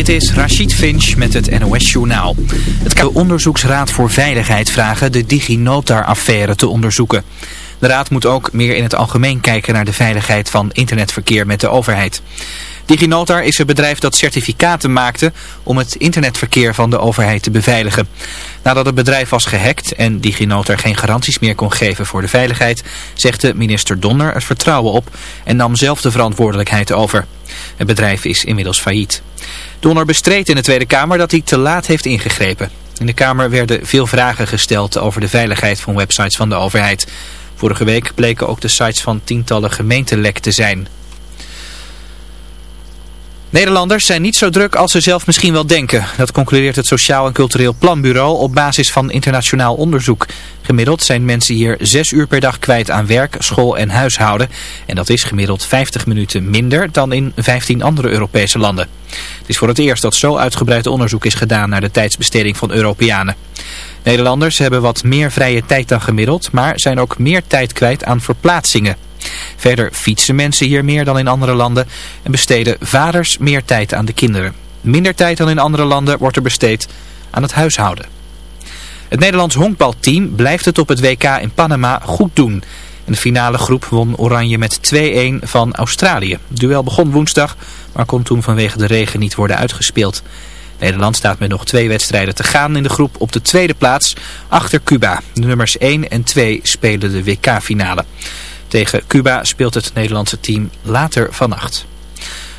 Dit is Rachid Finch met het NOS Journaal. Het de Onderzoeksraad voor Veiligheid vragen de DigiNotar-affaire te onderzoeken. De raad moet ook meer in het algemeen kijken naar de veiligheid van internetverkeer met de overheid. DigiNotar is een bedrijf dat certificaten maakte om het internetverkeer van de overheid te beveiligen. Nadat het bedrijf was gehackt en DigiNotar geen garanties meer kon geven voor de veiligheid, zegde minister Donner het vertrouwen op en nam zelf de verantwoordelijkheid over. Het bedrijf is inmiddels failliet. Donner bestreed in de Tweede Kamer dat hij te laat heeft ingegrepen. In de Kamer werden veel vragen gesteld over de veiligheid van websites van de overheid. Vorige week bleken ook de sites van tientallen gemeenten lek te zijn. Nederlanders zijn niet zo druk als ze zelf misschien wel denken. Dat concludeert het Sociaal en Cultureel Planbureau op basis van internationaal onderzoek. Gemiddeld zijn mensen hier zes uur per dag kwijt aan werk, school en huishouden. En dat is gemiddeld 50 minuten minder dan in 15 andere Europese landen. Het is voor het eerst dat zo uitgebreid onderzoek is gedaan naar de tijdsbesteding van Europeanen. Nederlanders hebben wat meer vrije tijd dan gemiddeld, maar zijn ook meer tijd kwijt aan verplaatsingen. Verder fietsen mensen hier meer dan in andere landen en besteden vaders meer tijd aan de kinderen. Minder tijd dan in andere landen wordt er besteed aan het huishouden. Het Nederlands honkbalteam blijft het op het WK in Panama goed doen. In de finale groep won Oranje met 2-1 van Australië. Het duel begon woensdag, maar kon toen vanwege de regen niet worden uitgespeeld. Nederland staat met nog twee wedstrijden te gaan in de groep op de tweede plaats achter Cuba. De nummers 1 en 2 spelen de WK-finale. Tegen Cuba speelt het Nederlandse team later vannacht.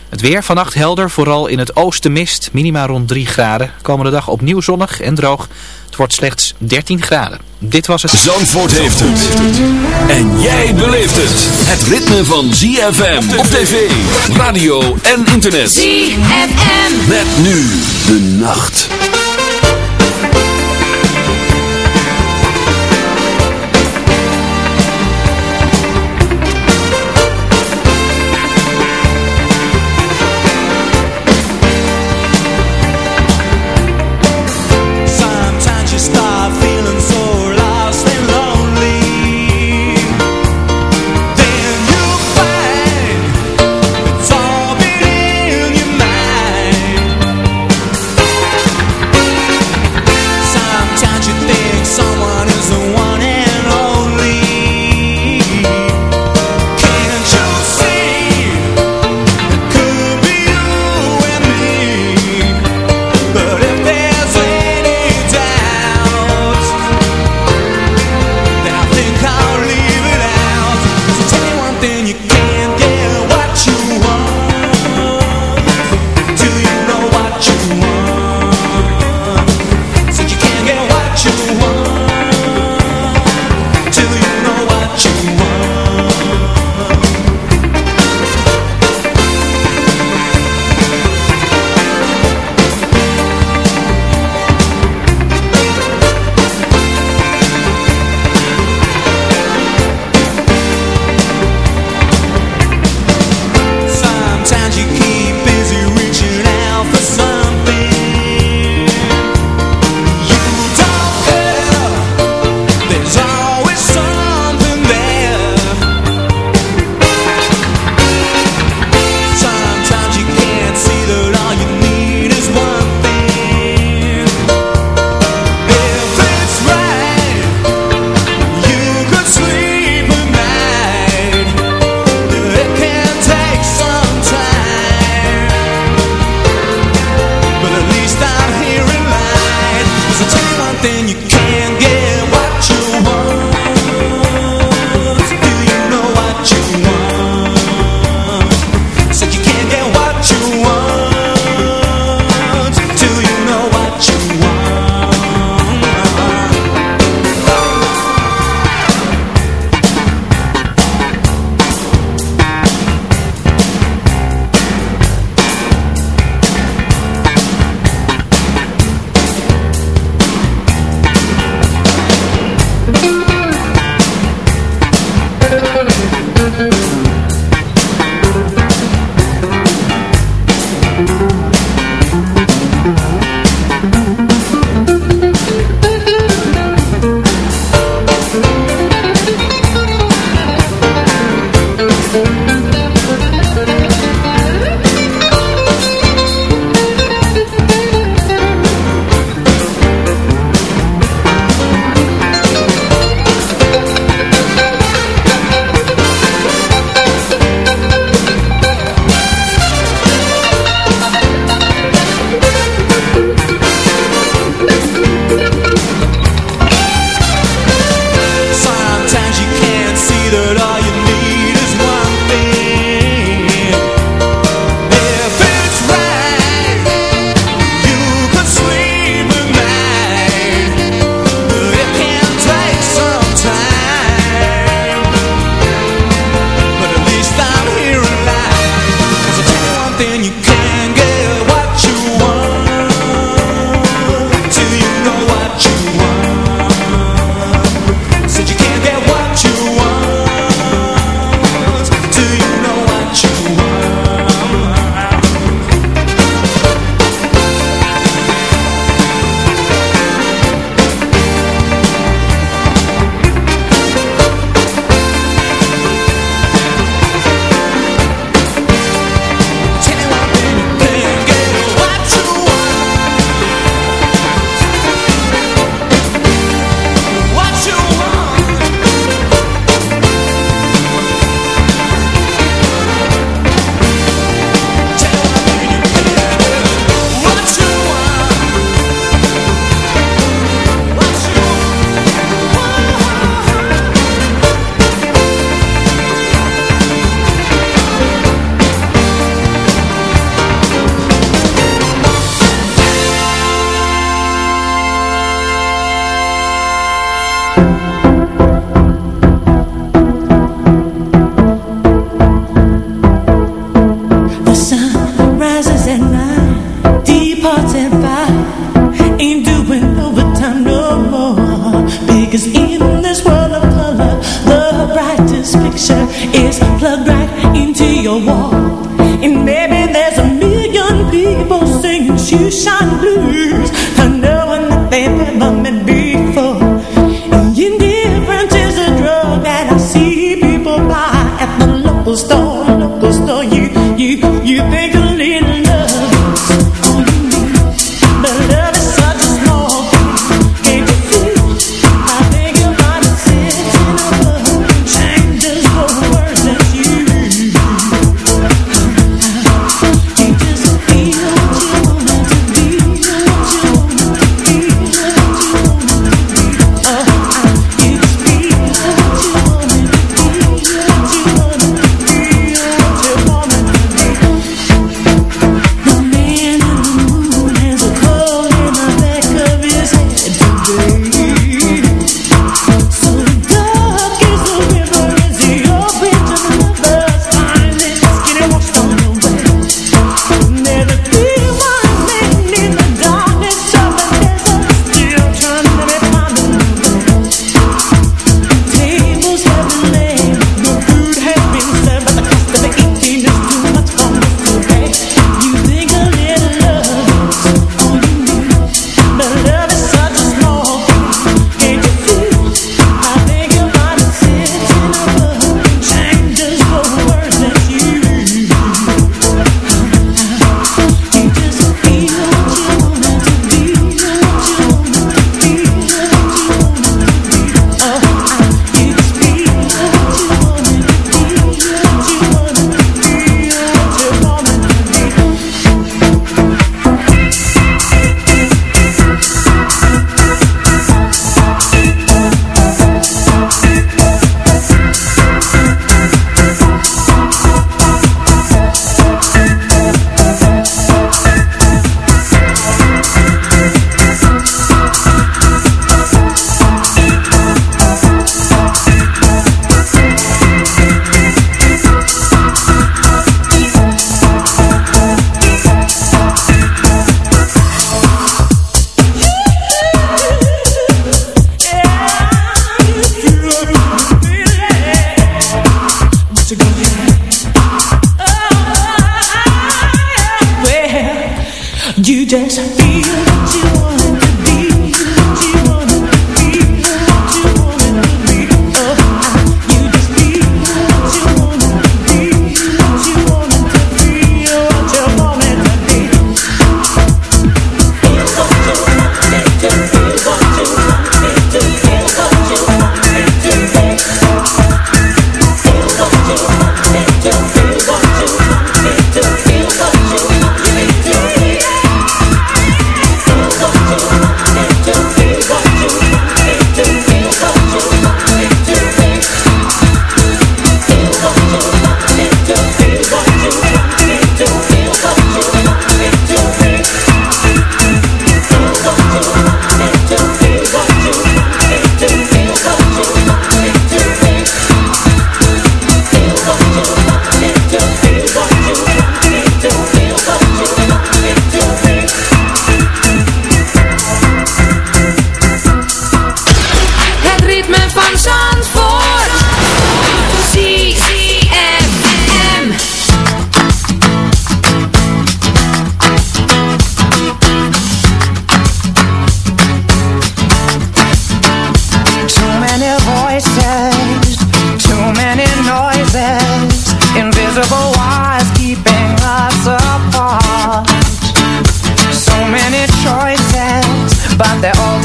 Het weer vannacht helder, vooral in het oosten mist, minima rond 3 graden. Komende dag opnieuw zonnig en droog. Het wordt slechts 13 graden. Dit was het... Zandvoort heeft het. En jij beleeft het. Het ritme van ZFM op tv, radio en internet. ZFM. Met nu de nacht.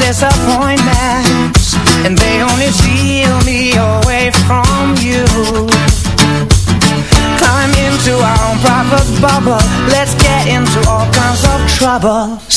disappointments And they only steal me away from you. Climb into our own private bubble. Let's get into all kinds of trouble.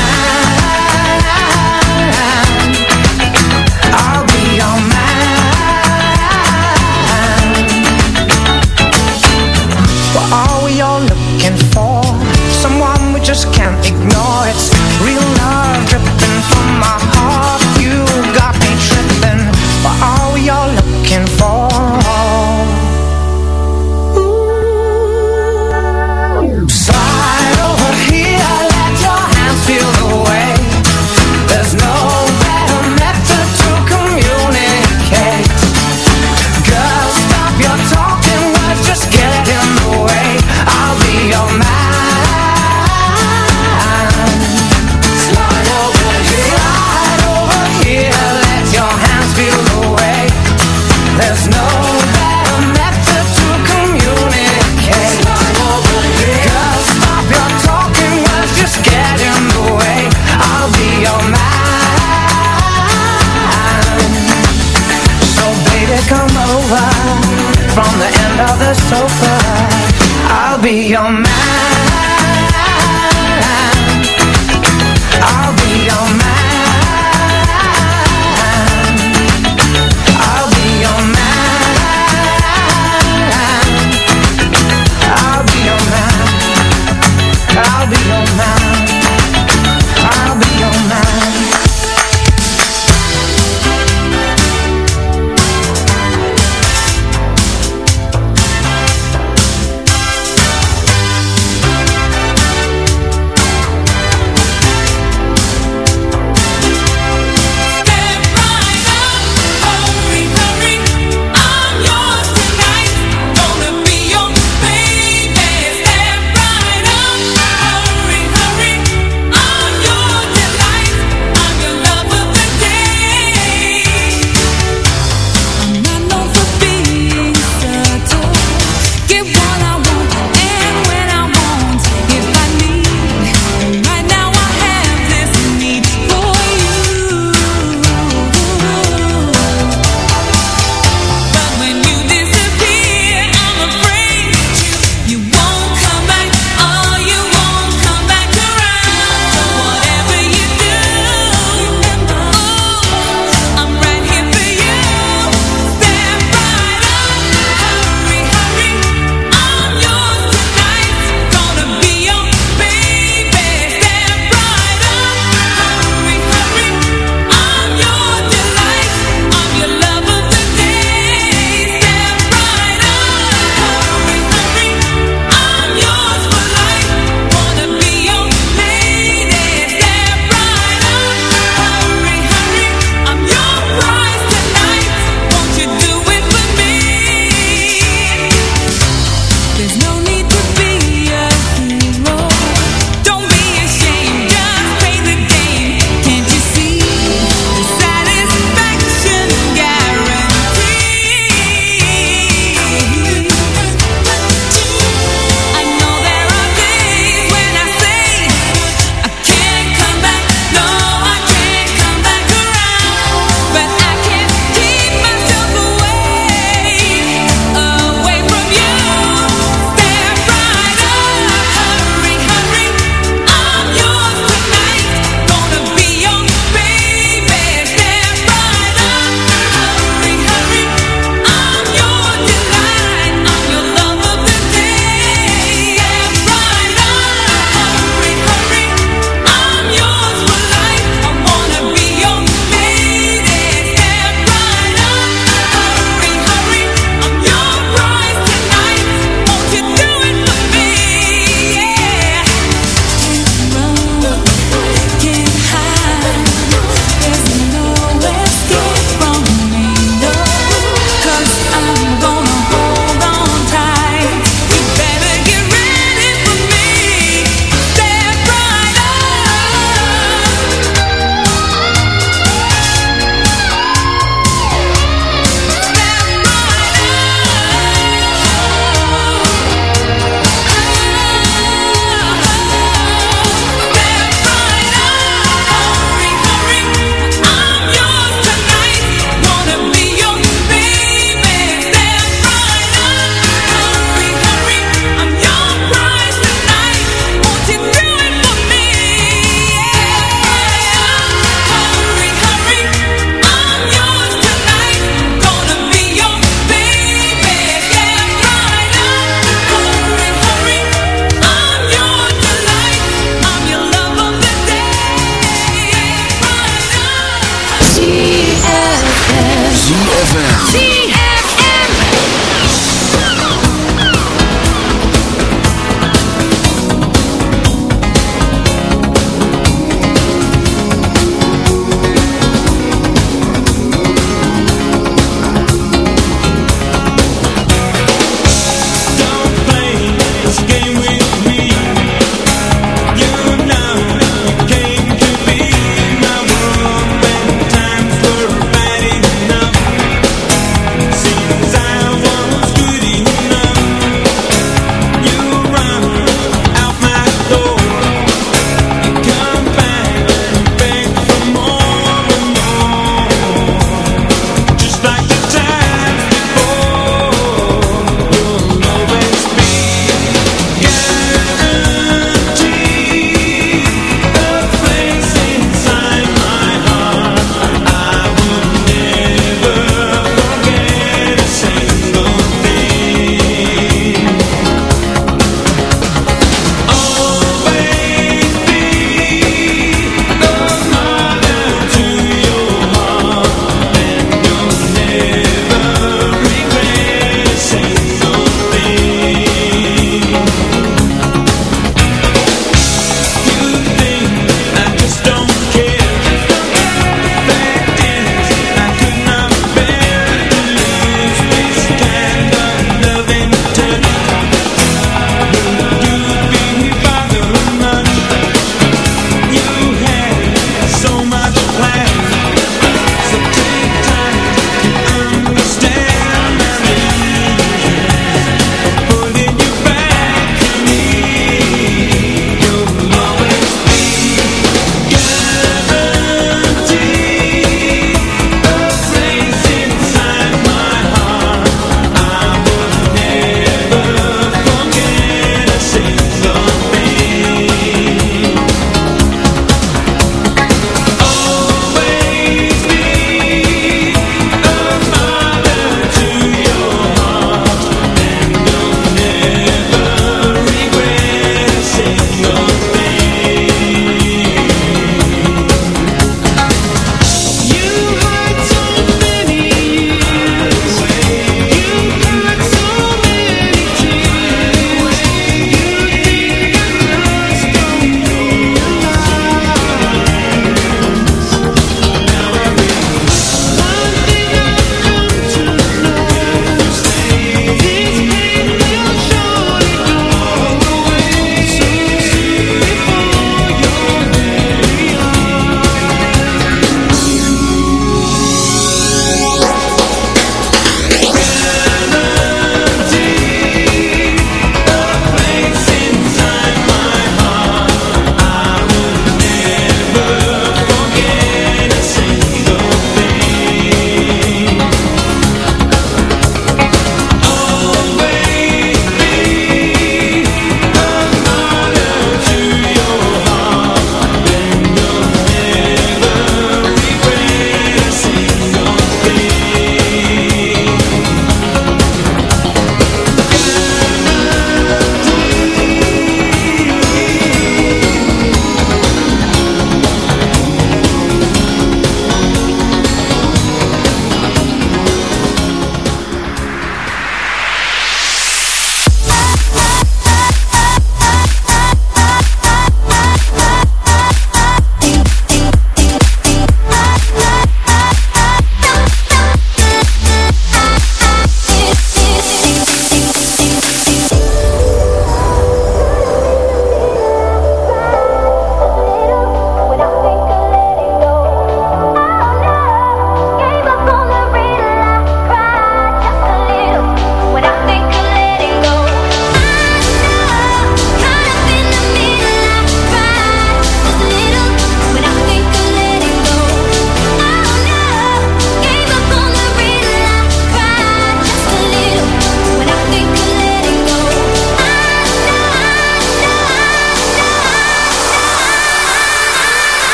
all looking for? Someone we just can't ignore It's real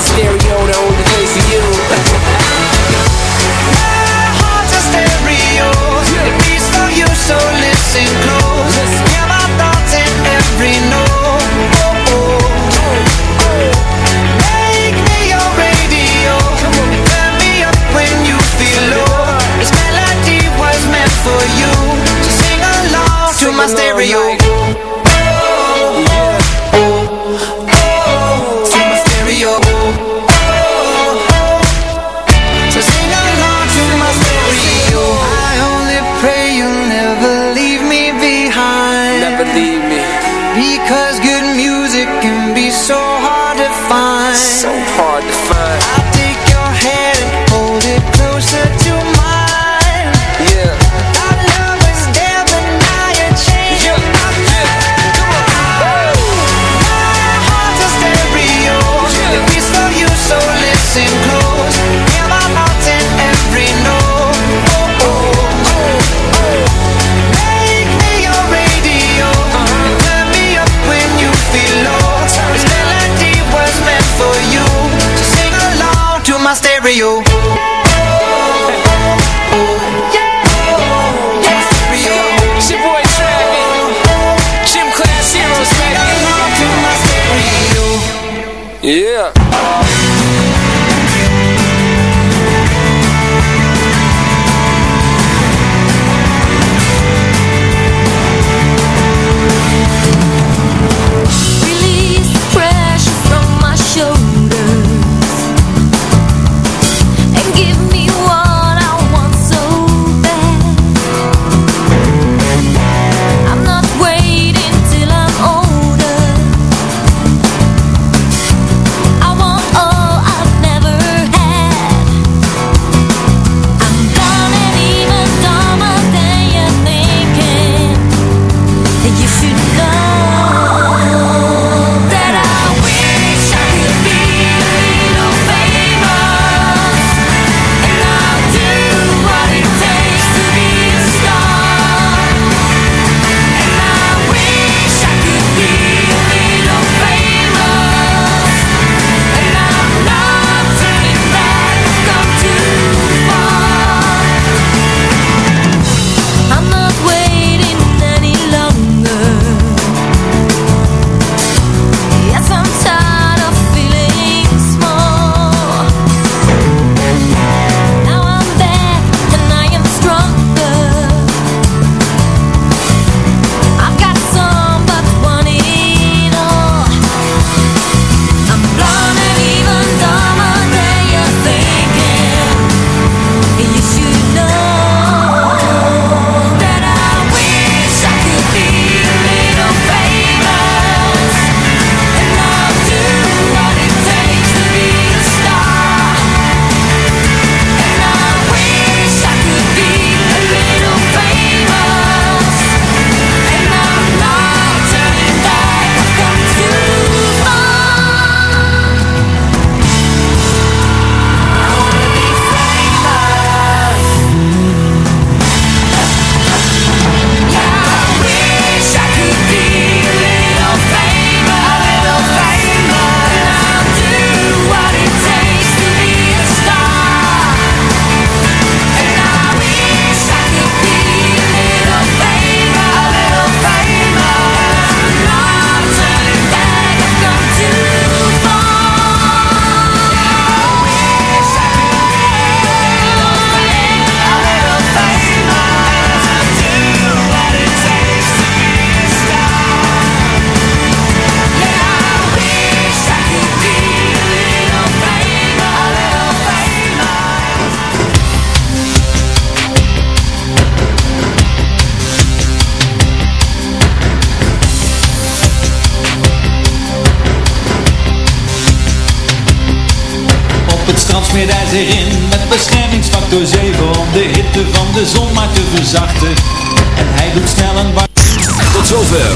stereo, the only place for you. My heart's a stereo. Beats for you, so listen close.